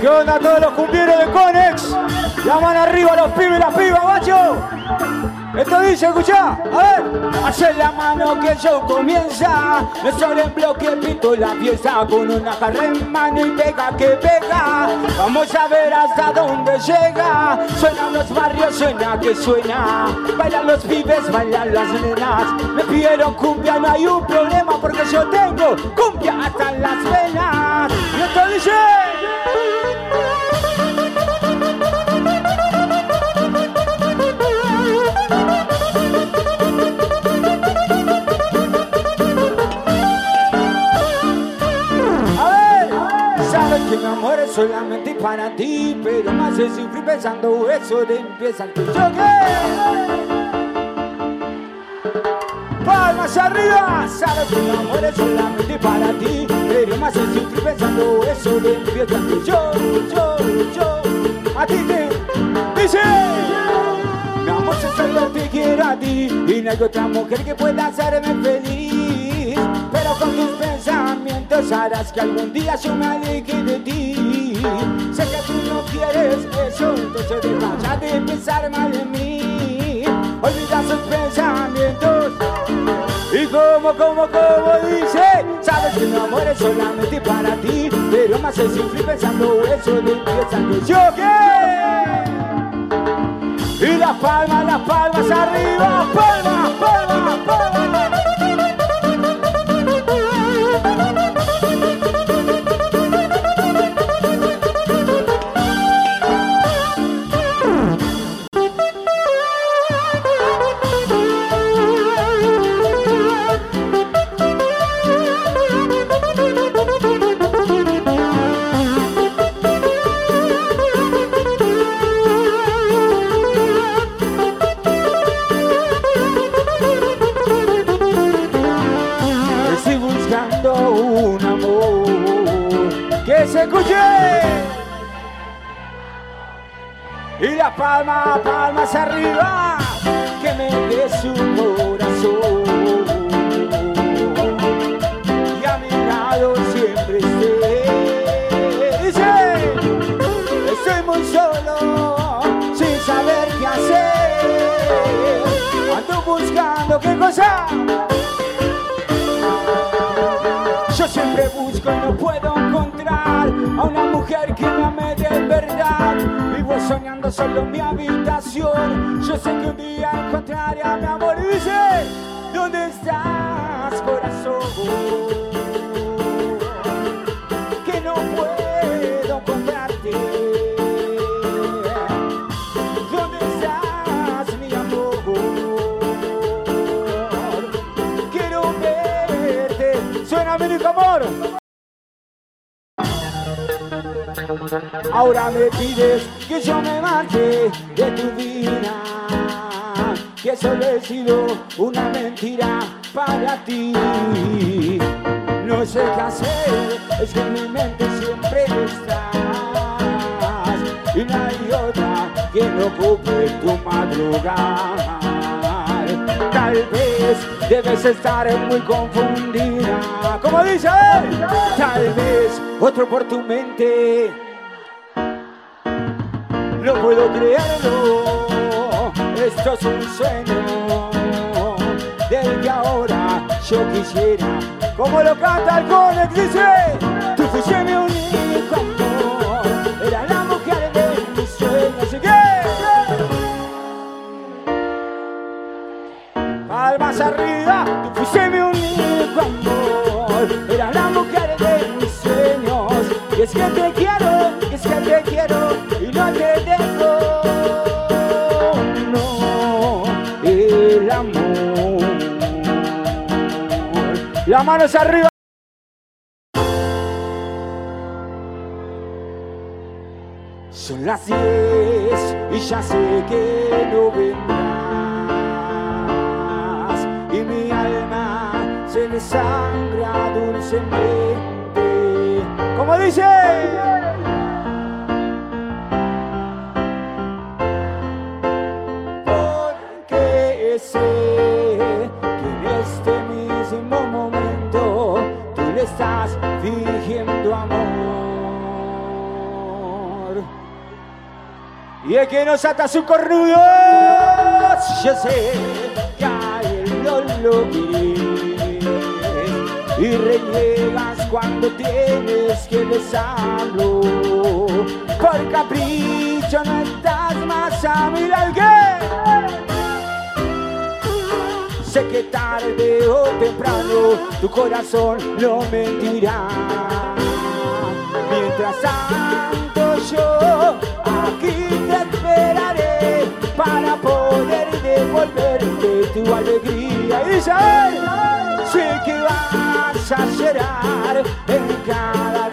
¿Qué onda todos los cumpleaños de Conex? La mano arriba los pibes y las pibas, macho. Esto dice, escuchá, a ver. Hace la mano que el show comienza. No solo en bloque pito la pieza con una jarra en mano y pega que pega. Vamos a ver hasta dónde llega. Suenan los barrios, suena que suena. Bailan los pibes, bailan las nenas. Me pidieron cumbia, no hay un problema porque yo tengo cumbia hasta las venas. Esto dice. Solamente para ti, pero me hace sufrir pensando eso de empieza el tuyo. Palmas arriba. Sabes que mi amor es solamente para ti, pero me hace sufrir pensando eso de empieza el yo, yo, yo. A ti te dice. Mi amor, yo solo te quiero a ti y no hay otra mujer que pueda hacerme feliz. Pero con tus pensamientos harás que algún día yo me aleje de ti. Sé que tú no quieres eso, entonces deja de pensar mal en mí. Olvida sus pensamientos. Y como, como, como dice. Sabes que mi amor es solamente para ti, pero me hace sufrir pensando eso empieza que yo ¿Qué? Y las palmas, las palmas arriba. Palmas, palmas, palmas. Palmas, palmas arriba. que me dé su corazón y a mi lado siempre esté. Dice. Estoy muy solo, sin saber qué hacer. Ando buscando qué cosa. Yo siempre busco y no puedo encontrar a una mujer que me ame de verdad. Vivo soñando solo en mi habitación. Yo sé que un día encontraré a mi amor. Y dice, ¿dónde estás, corazón? Ahora me pides que yo me marche de tu vida, que solo he sido una mentira para ti. No sé qué hacer, es que en mi mente siempre estás y no hay otra que no ocupe tu madrugada. Tal vez debes estar muy confundida, como dice. Tal vez otro por tu mente. No puedo creerlo, esto es un sueño del que ahora yo quisiera. Como lo canta el Conex. Manos arriba. Son las 10 y ya sé que no vendrás. Y mi alma se desangra dulcemente. Como dice. Y que nos ata su cornudo. Yo sé que a él no lo y reniegas cuando tienes que besarlo. Por capricho no estás más a mi Sé que tarde o temprano tu corazón no mentirá. Mientras tanto yo devolverte tu alegría. Isabel sé que vas a llorar en cada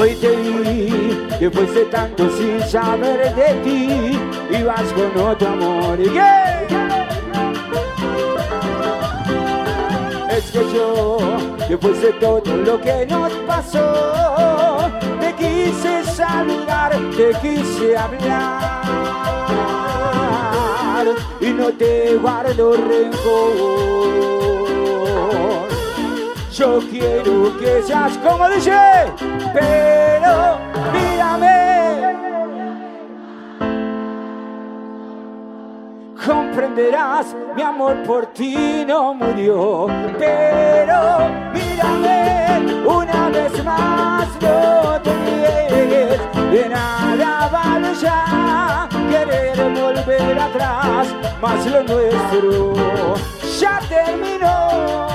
Hoy te que fuese tanto sin saber de ti y vas con otro amor. ¿Y qué? Es que yo, que fuese todo lo que nos pasó, te quise saludar, te quise hablar y no te guardo rencor. Yo quiero que seas como dice, pero mírame. Comprenderás, mi amor por ti no murió, pero mírame una vez más, no te niegues, de nada vale ya querer volver atrás, mas lo nuestro ya terminó.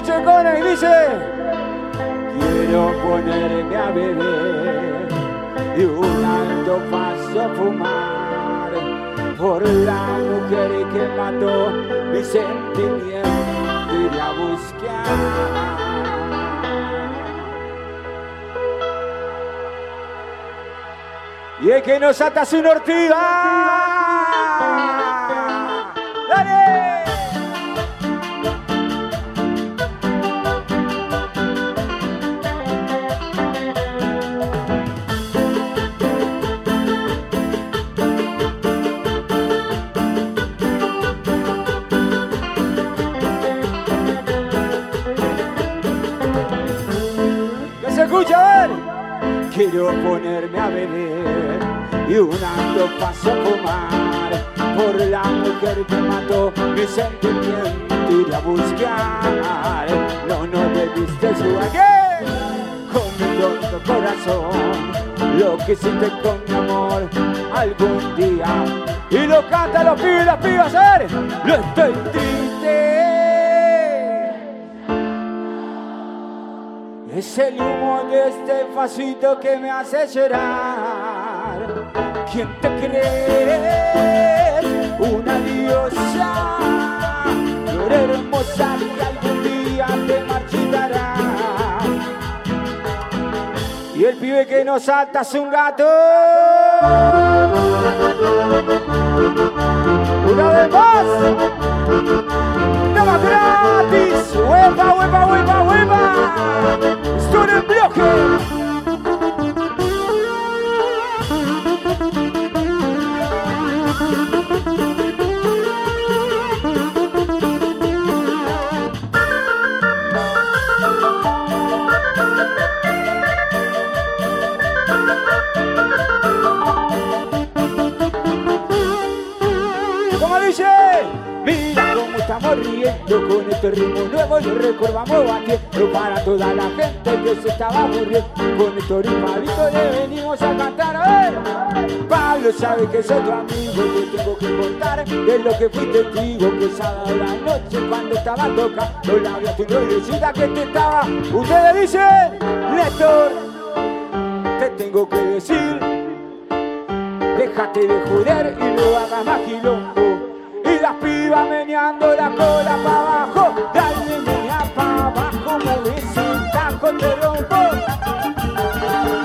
Escuche el cone y dice. Quiero ponerme a beber y un alto paso a fumar por la mujer que mató mi sentimiento y a buscar. Y es que nos ata su nortida. Quiero ponerme a beber y un alto paso a fumar por la mujer que mató mi sentimiento ir a buscar. No, no debiste su con mi tonto corazón. Lo que hiciste con mi amor algún día. Y lo canta los pibes y las pibas, ver. Lo estoy Es el humo de este vasito que me hace llorar. ¿Quién te crees? Una diosa, flor hermosa que algún día te marchitará. Y el pibe que nos salta es un gato. Una vez más. Nada gratis. Hueva, hueva, hueva, hueva. Estoy en bloque. Riendo con este ritmo nuevo y recordamos batiendo para toda la gente que se estaba aburriendo. Con este ritmadito le venimos a cantar. A ver, Pablo sabe que soy tu amigo, te tengo que contar de lo que fui testigo que sábado la noche cuando estaba tocando la vida tu que te estaba. Ustedes dicen, Néstor, te tengo que decir Déjate de joder y no hagas más quilombo. Las pibas meneando la cola para abajo. Dale menea para abajo, mueve ese taco, te rompo.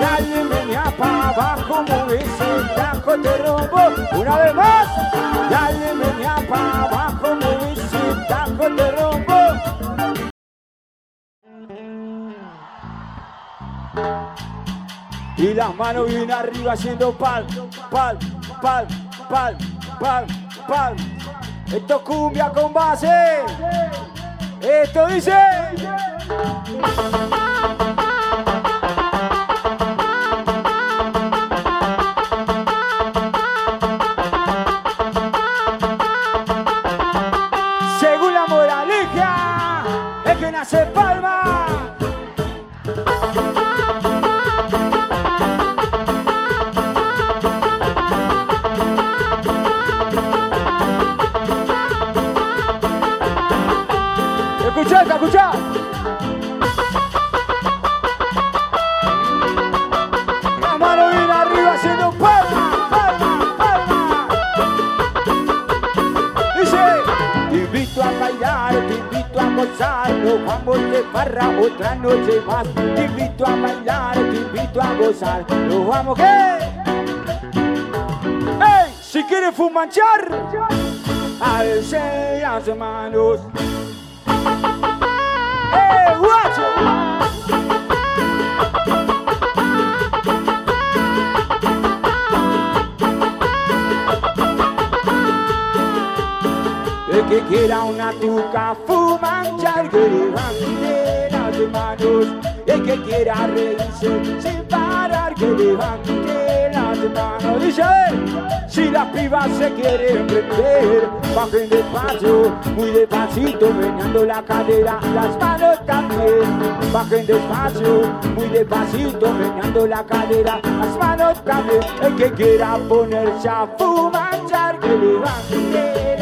Dale menea para abajo, mueve ese taco, te rompo. Una vez más. Dale menea para abajo, mueve ese taco, te rompo. Y las manos bien arriba haciendo pal, pal, pal, pal, pal, pal. Esto es cumbia con base. Esto dice. Escuchá, escuchá. La mano bien arriba haciendo palma, palma, palma. Dice, te invito a bailar, te invito a gozar, nos vamos de farra otra noche más. Te invito a bailar, te invito a gozar, nos vamos que. ¡Ey! Si quieres fumanchar, alce las manos. Que quiera una tuca fumanchar, que levante las manos. El que quiera reírse sin parar, que levante las manos. Dice, si las pibas se quieren prender, bajen despacio, muy despacito, meneando la cadera, las manos también. Bajen despacio, muy despacito, meneando la cadera, las manos también. El que quiera ponerse a fumanchar, que levante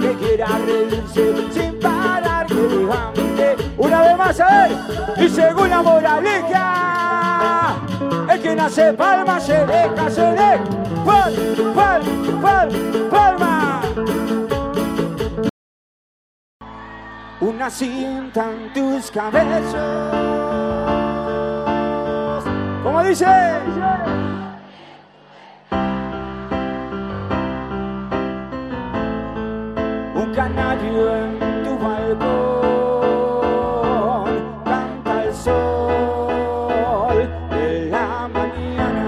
que quiera reírse sin parar, que levante. Una vez más, a ver, y según la moraleja, el que nace palma se deja, se deja. Pal, pal, pal, palma. Una cinta en tus cabezas. ¿Cómo dice? Canario en tu balcón canta el sol de la mañana.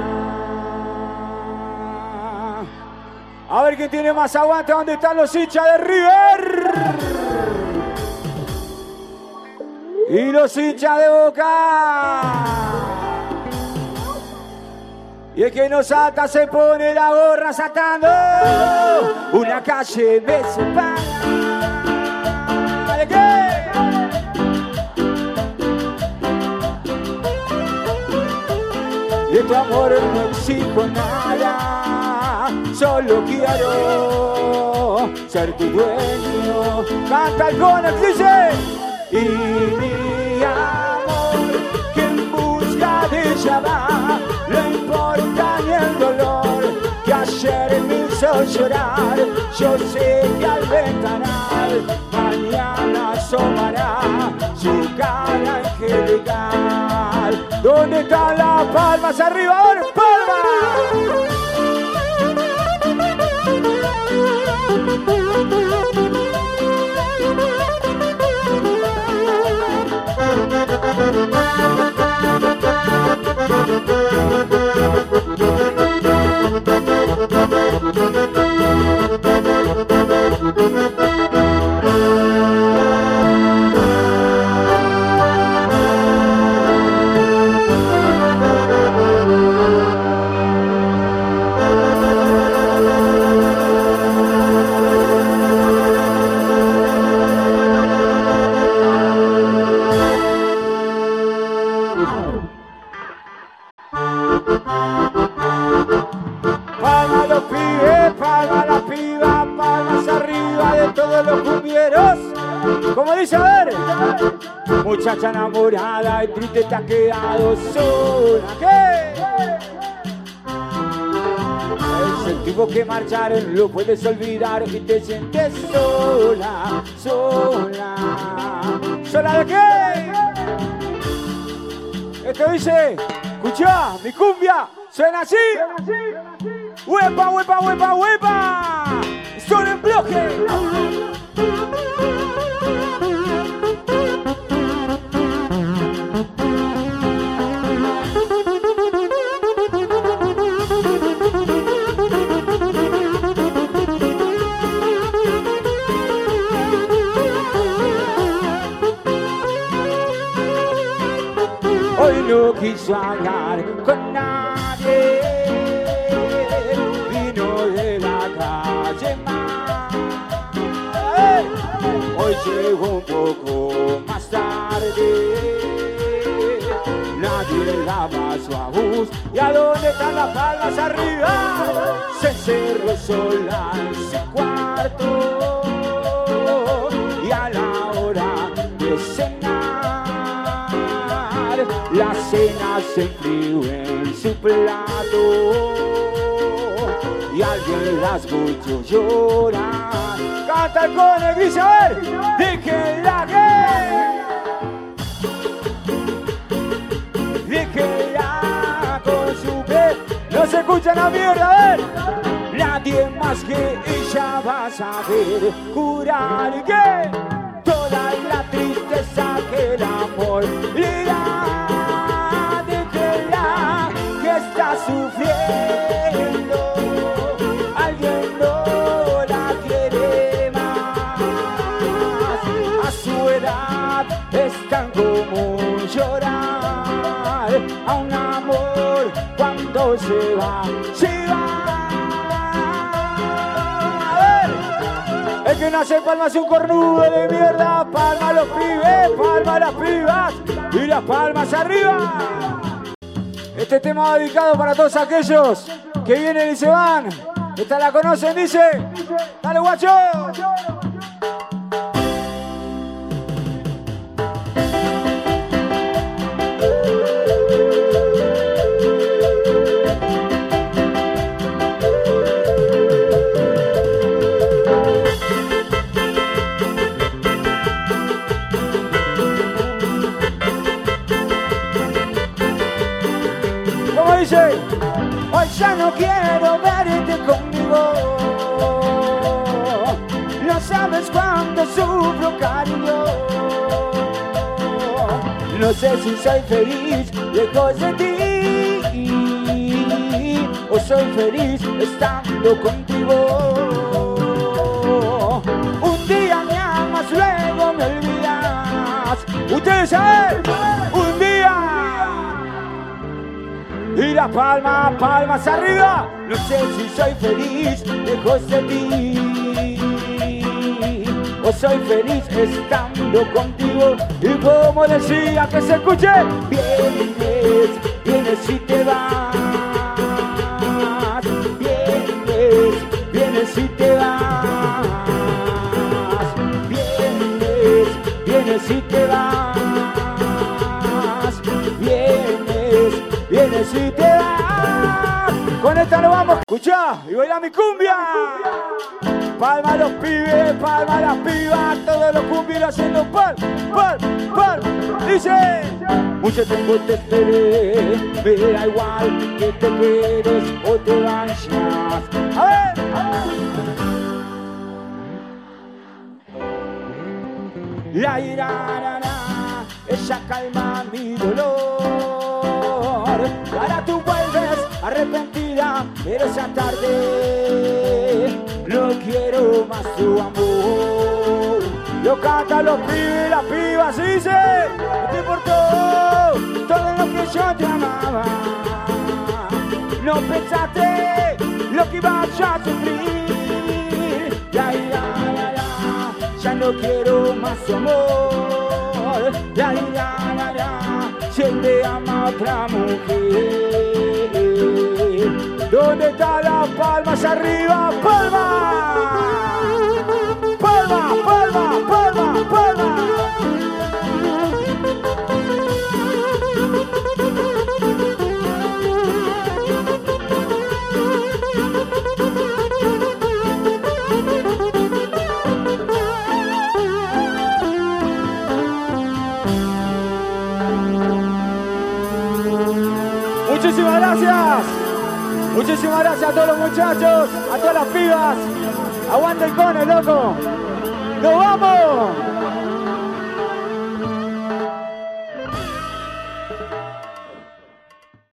A ver quién tiene más aguante, ¿dónde están los hinchas de River? Y los hinchas de Boca. Y el que nos ata se pone la gorra satando. Una calle me separa. ¿De qué? De tu amor no exijo nada, solo quiero ser tu dueño. Canta el Conex, dice. Y mi amor, que busca de ella no importa ni el dolor que ayer me hizo llorar. Yo sé que al ventanal mañana asomará su cara angelical. ¿Dónde están las palmas arriba? ¡Ahora, palmas! Te ha quedado sola. ¿Qué? Sentimos que marchar, lo puedes olvidar y te sientes sola, sola. ¿Sola de qué? Esto dice, escucha, mi cumbia, suena así. ¡Huepa, huepa, huepa, huepa! ¡Son en bloque! Quiso hablar con nadie. Vino de la calle más. Hoy llegó un poco más tarde. Nadie le daba su abus. ¿Y a dónde están las palmas arriba? Se encerró sola en su cuarto. Y a la hora de la cena se enfrió en su plato y alguien las escuchó llorar. Canta el dice, a ver, la que la con su pie, no se escucha la mierda, a ver. Nadie más que ella va a saber curar que toda la tristeza que el amor le da. Se va, se va. El que nace en palmas es un cornudo de mierda, palma a los pibes, palma a las pibas y las palmas arriba. Este tema dedicado para todos aquellos que vienen y se van. Esta la conocen, dice. Dale, guacho. No quiero verte conmigo. No sabes cuánto sufro, cariño. No sé si soy feliz lejos de ti o soy feliz estando contigo. Un día me amas, luego me olvidas. Ustedes saben, y la palma, palmas arriba. No sé si soy feliz lejos de ti. O soy feliz estando contigo. Y como decía que se escuche, vienes, Escuchá y baila mi cumbia. Palma a los pibes, palma a las pibas, todos los cumbios haciendo pal, pal, pal. Dice, mucho tiempo te esperé, me da igual que te quedes o te vayas. A ver, a ver. La ira, ella calma mi dolor. Ahora tú vuelves arrepentida, pero esa tarde no quiero más tu amor. Lo canta los pibes y las pibas dice, no te importó todo lo que yo te amaba. No pensaste lo que ibas a sufrir. La ira, la, la, ya no quiero más tu amor. La ira, la, la, si él te ama a otra mujer. ¿Dónde están las palmas arriba? ¡Palmas! Gracias a todos los muchachos, a todas las pibas. Aguanta el cone, loco. ¡Nos vamos!